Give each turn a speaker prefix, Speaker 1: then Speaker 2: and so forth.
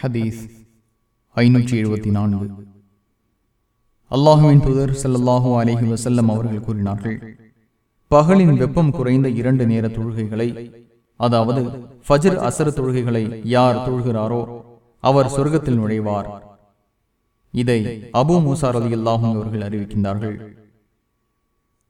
Speaker 1: ஹதீஸ் ஐநூற்றி எழுபத்தி நான்கு. அல்லாஹுவின் தூதர் சல்லாஹூ அலைஹி வசல்லம் அவர்கள் கூறினார்கள் பகலின் வெப்பம் குறைந்த இரண்டு நேர தொழுகைகளை அதாவது ஃபஜ்ர் அசர் தொழுகைகளை யார் தொழுகிறாரோ அவர் சொர்க்கத்தில் நுழைவார். இதை அபு மூசார் அலி அல்லாஹும் அவர்கள் அறிவிக்கின்றார்கள்.